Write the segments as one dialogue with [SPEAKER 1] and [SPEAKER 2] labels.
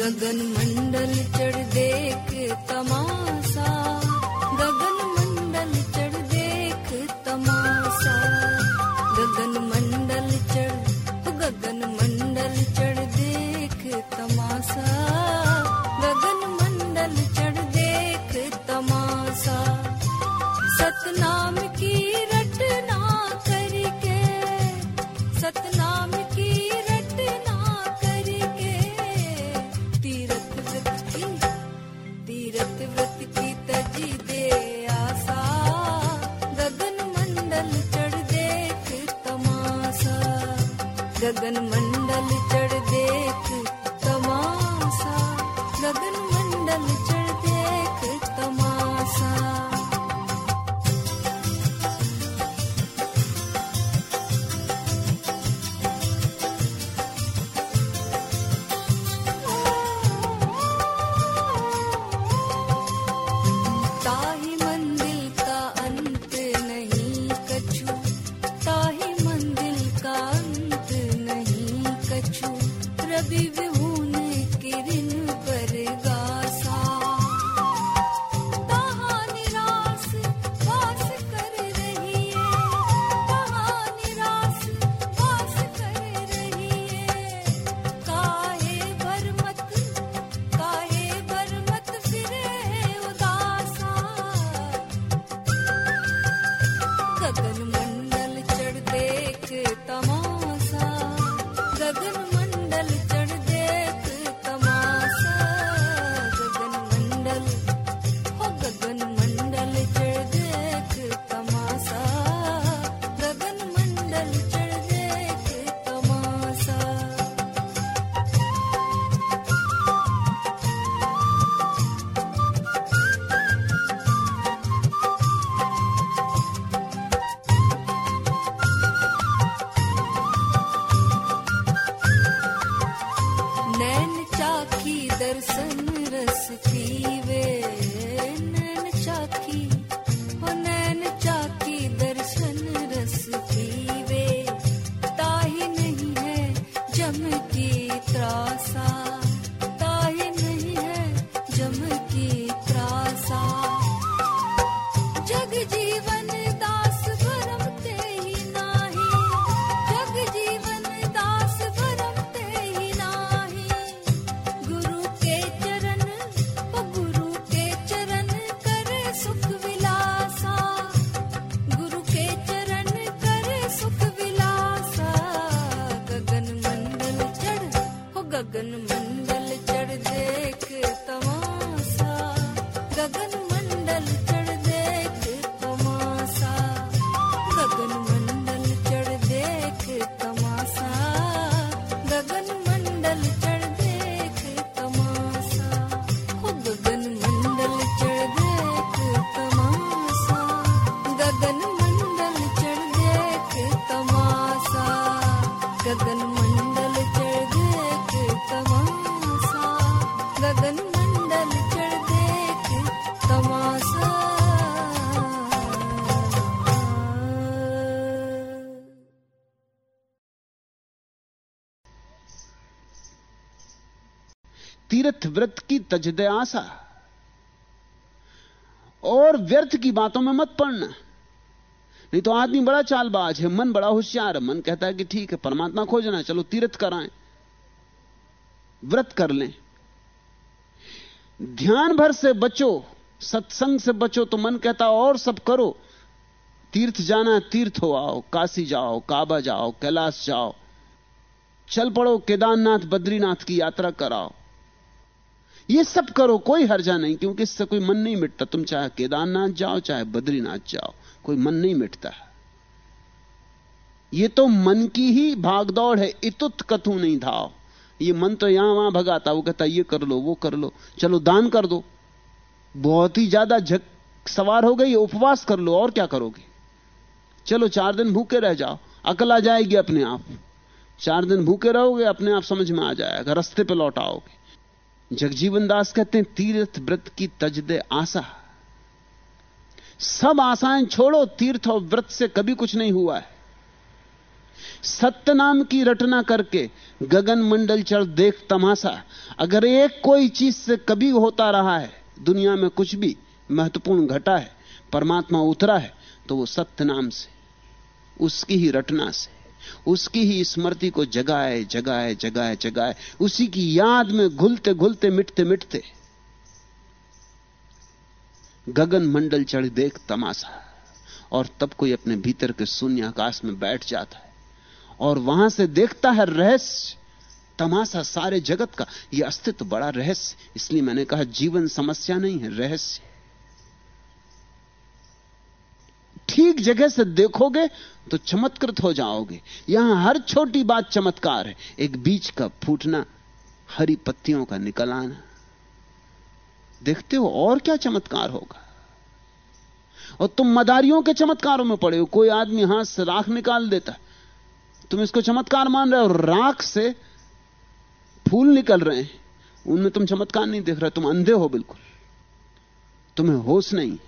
[SPEAKER 1] गगन मंडल चढ़ देख तमाशा तीर्थ व्रत की
[SPEAKER 2] तजदे आशा। और व्यर्थ की बातों में मत पड़ना। नहीं तो आदमी बड़ा चालबाज है, मन बड़ा होशियार है, मन कहता है कि ठीक है, परमात्मा खोजना चलो तीर्थ कराएँ। व्रत कर लें। ध्यान भर से बचो, सत्संग से बचो तो मन कहता और सब करो। तीर्थ जाना तीर्थ हो आओ, काशी जाओ, काबा जाओ, कैलाश जाओ। चल पड़ो, केदारनाथ, बद्रीनाथ की यात्रा कराओ। ये सब करो, कोई हर्जा नहीं, क्योंकि इससे कोई मन नहीं मिटता। तुम चाहे केदारनाथ जाओ, चाहे बद्रीनाथ जाओ, कोई मन नहीं मिटता। ये तो मन की ही भागदौड़ है, इतुत कथू नहीं धाव। ये मन तो यहाँ वहाँ भगाता वो कहता ये कर लो, वो कर लो, चलो दान कर दो। बहुत ही ज़्यादा झक सवार हो गई उपवास कर लो, और क्या करोगे? चलो, चार दिन भूखे रह जाओ, अकल आ जाएगी अपने आप। चार दिन भूखे रहोगे, अपने आप समझ में आ जाएगा, रस्ते पे लौट आओगे। जगजीवन दास कहते हैं, तीर्थ व्रत की तजदे आशा। सब आशाएँ छोड़ो, तीर्थ और व्रत से कभी कुछ नहीं हुआ है। सत्य नाम की रटना करके गगन मंडल चढ़ देख तमाशा। अगर एक कोई चीज़ से कभी होता रहा है, दुनिया में कुछ भी महत्वपूर्ण घटा है, परमात्मा उतरा है तो वो सत्य नाम से, उसकी ही रटना से। उसकी ही स्मृति को जगाए जगाए जगाए जगाए। उसी की याद में घुलते घुलते, मिटते मिटते। गगन मंडल चढ़ देख तमाशा। और तब कोई अपने भीतर के शून्य आकाश में बैठ जाता है। और वहाँ से देखता है रहस्य। तमाशा सारे जगत का। यह अस्तित्व बड़ा रहस्य। इसलिए मैंने कहा, जीवन समस्या नहीं है, रहस्य ठीक जगह से देखोगे तो चमत्कृत हो जाओगे। यहाँ हर छोटी बात चमत्कार है। एक बीज का फूटना, हरी पत्तियों का निकल आना देखते हो और क्या चमत्कार होगा। और तुम मदारियों के चमत्कारों में पड़े हो। कोई आदमी हाथ से राख निकाल देता तुम इसको चमत्कार मान रहे हो। राख से फूल निकल रहे हैं। उनमें तुम चमत्कार नहीं देख रहे। तुम अंधे हो बिल्कुल। तुम्हें होश नहीं।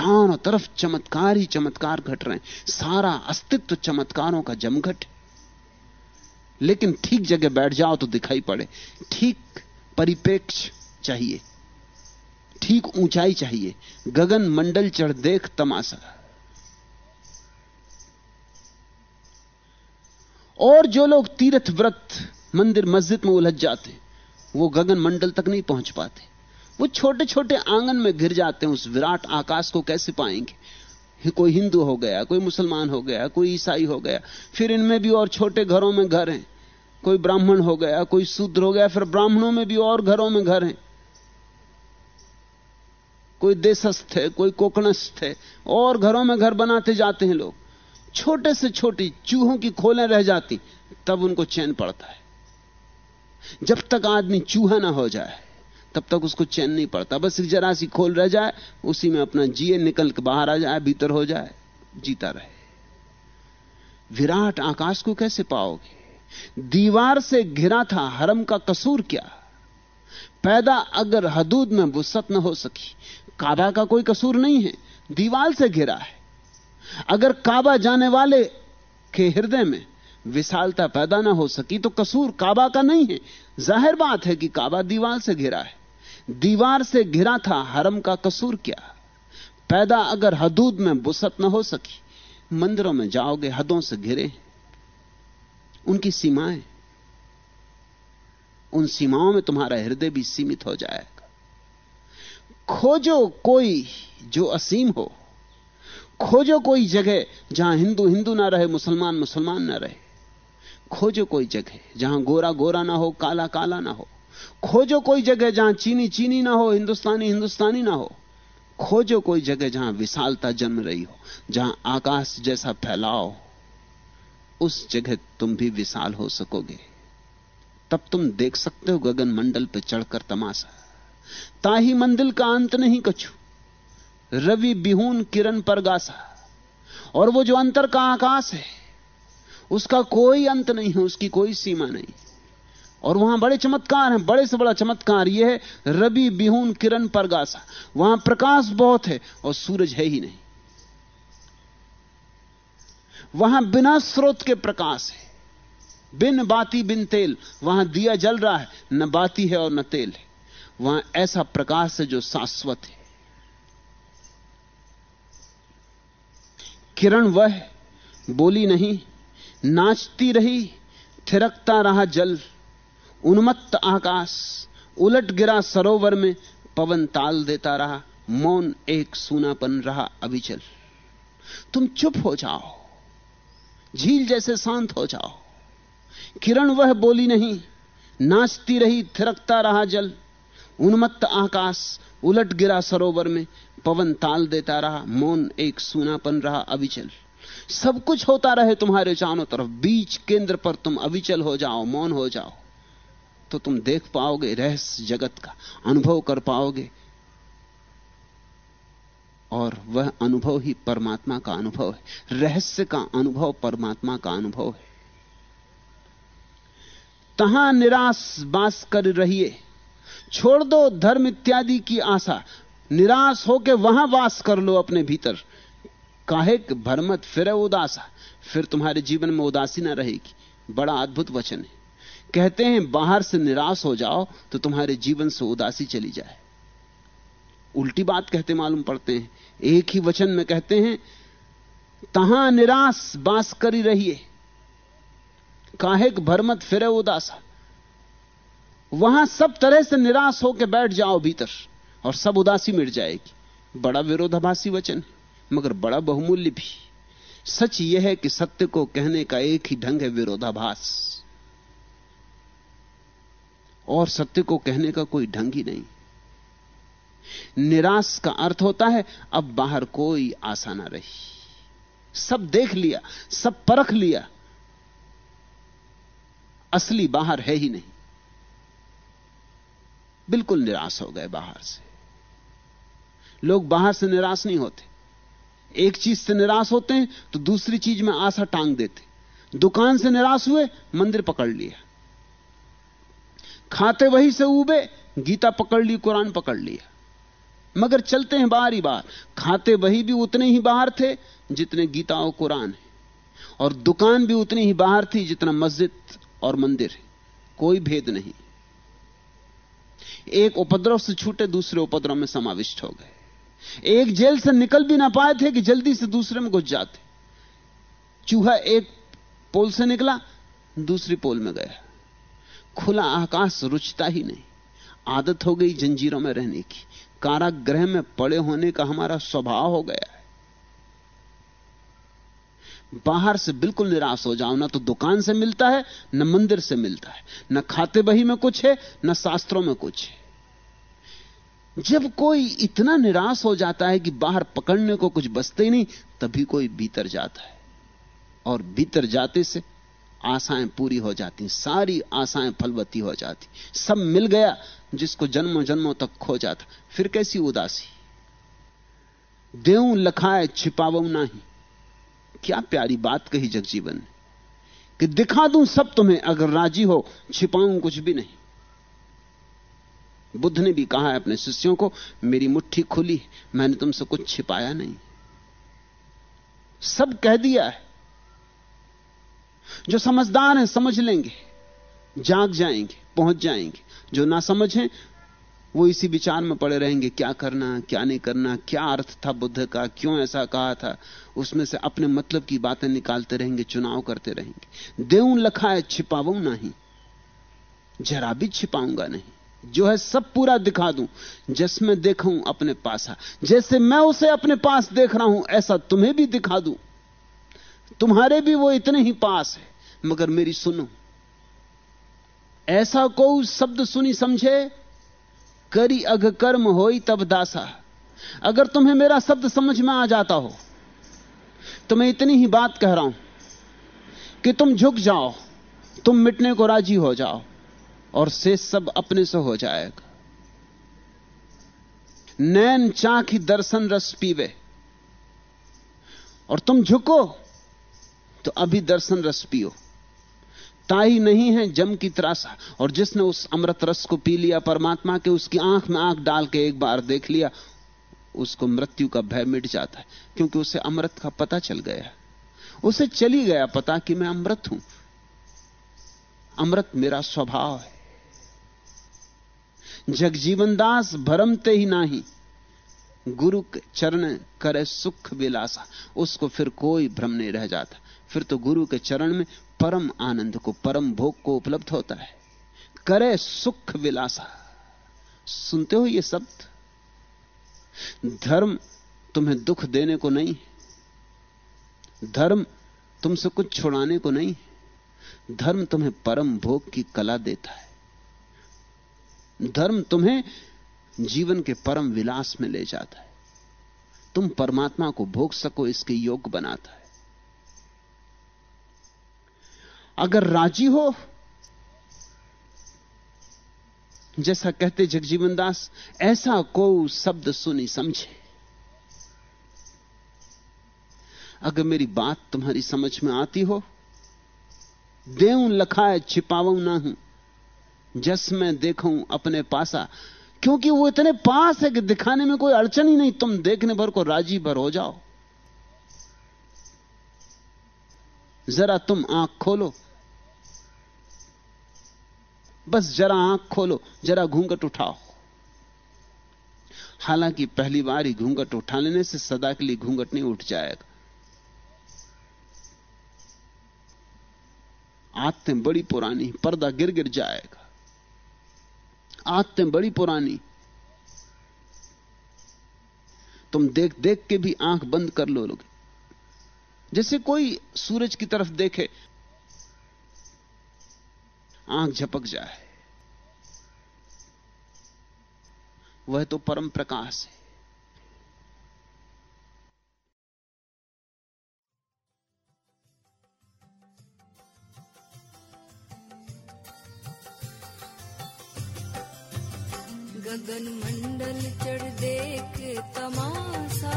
[SPEAKER 2] चारों तरफ़ चमत्कार ही चमत्कार घट रहे हैं। सारा अस्तित्व चमत्कारों का जमघट। लेकिन ठीक जगह बैठ जाओ तो दिखाई पड़े। ठीक परिपेक्ष चाहिए। ठीक ऊंचाई चाहिए। गगन मंडल चढ़ देख तमाशा। और जो लोग तीर्थ व्रत मंदिर मस्जिद में उलझ जाते, वो गगन मंडल तक नहीं पहुँच पाते। वो छोटे छोटे आँगन में घिर जाते हैं उस विराट आकाश को कैसे पाएँगे? कोई हिंदू हो गया, कोई मुसलमान हो गया, कोई ईसाई हो गया, फिर इनमें भी और छोटे घरों में घर हैं। कोई ब्राह्मण हो गया, कोई शूद्र हो गया, फिर ब्राह्मणों में भी और घरों में घर हैं। कोई देशस्थ है, कोई कोकणस्थ है, और घरों में घर बनाते जाते हैं लोग। छोटे से छोटी चूहों की खोलें रह जाती, तब उनको चैन पड़ता है। जब तक आदमी चूहा ना हो जाए तब तक उसको चैन नहीं पड़ता। बस जरा सी खोल रह जाए, उसी में अपना जिए निकल के बाहर आ जाए, भीतर हो जाए, जीता रहे। विराट आकाश को कैसे पाओगे? दीवार से घिरा था, हरम का कसूर क्या? पैदा अगर हदूद में वसत न हो सकी, काबा का कोई कसूर नहीं है, दीवार से घिरा है। अगर काबा जाने वाले के हृदय में विशालता पैदा ना हो सकी तो कसूर काबा का नहीं है। ज़ाहिर बात है कि काबा दीवार से घिरा है। दीवार से घिरा था, हरम का कसूर क्या? पैदा अगर हदूद में बुसत न हो सकी, मंदिरों में जाओगे, हदों से घिरे। उनकी सीमाएँ, उन सीमाओं में तुम्हारा हृदय भी सीमित हो जाएगा। खोजो कोई जो असीम हो। खोजो कोई जगह जहाँ हिंदू हिंदू ना रहे, मुसलमान मुसलमान ना रहे। खोजो कोई जगह जहाँ गोरा गोरा ना हो, काला काला ना हो। खोजो कोई जगह जहाँ चीनी चीनी ना हो, हिंदुस्तानी हिंदुस्तानी ना हो। खोजो कोई जगह जहाँ विशालता जन्म रही हो, जहाँ आकाश जैसा फैलाव उस जगह तुम भी विशाल हो सकोगे। तब तुम देख सकते हो गगन मंडल पर चढ़कर तमाशा। ताही मंदिर का अंत नहीं कछु। रवि बिहून किरण पर गासा। और वो जो अंतर का आकाश है, उसका कोई अंत नहीं है, उसकी कोई सीमा नहीं। और वहाँ बड़े चमत्कार हैं, बड़े से बड़ा चमत्कार यह है रवि बिहून किरण पर गासा। वहाँ प्रकाश बहुत है और सूरज है ही नहीं। वहाँ बिना स्रोत के प्रकाश है। बिन बाती, बिन तेल, वहाँ दिया जल रहा है, न बाती है और न तेल है। वहाँ ऐसा प्रकाश है जो शाश्वत है। किरण वह बोली नहीं, नाचती रही, थिरकता रहा जल। उन्मत्त आकाश, उलट गिरा सरोवर में पवन ताल देता रहा, मौन एक सूनापन रहा अभिचल। तुम चुप हो जाओ, झील जैसे शांत हो जाओ। किरण वह बोली नहीं, नाचती रही थिरकता रहा जल। उन्मत्त आकाश, उलट गिरा सरोवर में पवन ताल देता रहा, मौन एक सूनापन रहा अविचल सब कुछ होता रहे तुम्हारे चारों तरफ़, बीच केंद्र पर तुम अविचल हो जाओ, मौन हो जाओ। तो तुम देख पाओगे रहस्य जगत का, अनुभव कर पाओगे। और वह अनुभव ही परमात्मा का अनुभव है। रहस्य का अनुभव परमात्मा का अनुभव है। तहां निराश बास कर रहिए। छोड़ दो धर्म इत्यादि की आशा। निराश होके वहाँ वास कर लो अपने भीतर। काहे भरमत, फिर उदासा। फिर तुम्हारे जीवन में उदासी ना रहेगी। बड़ा अद्भुत वचन है। कहते हैं, बाहर से निराश हो जाओ तो तुम्हारे जीवन से उदासी चली जाए। उल्टी बात कहते मालूम पड़ते हैं। एक ही वचन में कहते हैं, तहां निराश बास करी रहिए। काहे भरमत फिरे उदासा। वहाँ सब तरह से निराश होकर बैठ जाओ भीतर और सब उदासी मिट जाएगी। बड़ा विरोधाभासी वचन मगर बड़ा बहुमूल्य भी। सच यह है कि सत्य को कहने का एक ही ढंग है विरोधाभास। और सत्य को कहने का कोई ढंग ही नहीं। निराश का अर्थ होता है, अब बाहर कोई आशा ना रही। सब देख लिया, सब परख लिया। असली बाहर है ही नहीं। बिल्कुल निराश हो गए बाहर से। लोग बाहर से निराश नहीं होते। एक चीज़ से निराश होते हैं तो दूसरी चीज़ में आशा टांग देते। दुकान से निराश हुए, मंदिर पकड़ लिया। खाते वही से उबे गीता पकड़ ली, कुरान पकड़ लिया। मगर चलते हैं बाहर ही बाहर। खाते वही भी उतने ही बाहर थे जितने गीता और कुरान है। और दुकान भी उतनी ही बाहर थी जितना मस्जिद और मंदिर है। कोई भेद नहीं। एक उपद्रव से छूटे, दूसरे उपद्रव में समाविष्ट हो गए। एक जेल से निकल भी ना पाए थे कि जल्दी से दूसरे में घुस जाते। चूहा एक पोल से निकला, दूसरी पोल में गया। खुला आकाश रुचता ही नहीं। आदत हो गई जंजीरों में रहने की। कारागृह में पड़े होने का हमारा स्वभाव हो गया है। बाहर से बिल्कुल निराश हो जाओ, ना तो दुकान से मिलता है, न मंदिर से मिलता है। न खाते बही में कुछ है, न शास्त्रों में कुछ है। जब कोई इतना निराश हो जाता है कि बाहर पकड़ने को कुछ बचते ही नहीं, तभी कोई भीतर जाता है। और भीतर जाते से आशाएँ पूरी हो जाती, सारी आशाएँ फलवती हो जाती। सब मिल गया, जिसको जन्मों जन्मों तक खो जाता। फिर कैसी उदासी? देव लखाए छिपावू नहीं। क्या प्यारी बात कही जगजीवन ने। कि दिखा दूँ सब तुम्हें, अगर राज़ी हो, छिपाऊं कुछ भी नहीं। बुद्ध ने भी कहा है अपने शिष्यों को, मेरी मुट्ठी खुली, मैंने तुमसे कुछ छिपाया नहीं। सब कह दिया है। जो समझदार हैं, समझ लेंगे। जाग जाएँगे, पहुँच जाएँगे। जो ना समझें, वो इसी विचार में पड़े रहेंगे, क्या करना, क्या नहीं करना, क्या अर्थ था बुद्ध का, क्यों ऐसा कहा था। उसमें से अपने मतलब की बातें निकालते रहेंगे, चुनाव करते रहेंगे। देऊ लखाए छिपाऊ नहीं। जरा भी छिपाऊँगा नहीं। जो है सब पूरा दिखा दूँ जिसमें देखूँ अपने पास जैसे मैं उसे अपने पास देख रहा हूँ, ऐसा तुम्हें भी दिखा दूँ। तुम्हारे भी वो इतने ही पास है। मगर मेरी सुनो। ऐसा को शब्द सुनी समझे, करी अग कर्म होई तब दासा। अगर तुम्हें मेरा शब्द समझ में आ जाता हो तो मैं इतनी ही बात कह रहा हूँ कि तुम झुक जाओ, तुम मिटने को राज़ी हो जाओ, और से सब अपने से हो जाएगा। नैन चाख ही दर्शन रस पीवे, और तुम झुको तो अभी दर्शन रस पियो। ताई नहीं है जम की त्रासा। और जिसने उस अमृत रस को पी लिया, परमात्मा के उसकी आँख में आँख डाल के एक बार देख लिया, उसको मृत्यु का भय मिट जाता है, क्योंकि उसे अमृत का पता चल गया उसे चली गया पता कि मैं अमृत हूँ। अमृत मेरा स्वभाव है। जगजीवन दास भरमते ही नाही। गुरु चरण करे सुख विलासा। उसको फिर कोई भ्रम नहीं रह जाता। फिर तो गुरु के चरण में परम आनंद को, परम भोग को उपलब्ध होता है। करे सुख विलासा। सुनते हो ये शब्द? धर्म तुम्हें दुख देने को नहीं, धर्म तुमसे कुछ छुड़ाने को नहीं, धर्म तुम्हें परम भोग की कला देता है। धर्म तुम्हें जीवन के परम विलास में ले जाता है। तुम परमात्मा को भोग सको, इसके योग बनाता है। अगर राज़ी हो, जैसा कहते जगजीवन दास, ऐसा को शब्द सुनी समझे। अगर मेरी बात तुम्हारी समझ में आती हो देव लखाए छिपाऊ ना हूँ, जस मैं देखूँ अपने पासा, क्योंकि वो इतने पास है कि दिखाने में कोई अड़चन ही नहीं, तुम देखने भर को राज़ी भर हो जाओ। जरा तुम आँख खोलो बस जरा आँख खोलो, जरा घूंघट उठाओ। हालाँकि पहली बार ही घूंघट उठा लेने से सदा के लिए घूंघट नहीं उठ जाएगा। आदतें बड़ी पुरानी, पर्दा गिर गिर जाएगा। आदतें बड़ी पुरानी। तुम देख देख के भी आँख बंद कर लो लोग। जैसे कोई सूरज की तरफ़ देखे आँख झपक जाए। वह तो परम प्रकाश है।
[SPEAKER 1] गगन मंडल चढ़ देख तमाशा।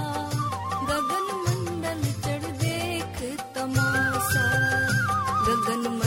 [SPEAKER 1] गगन मंडल चढ़ देख तमाशा। गगन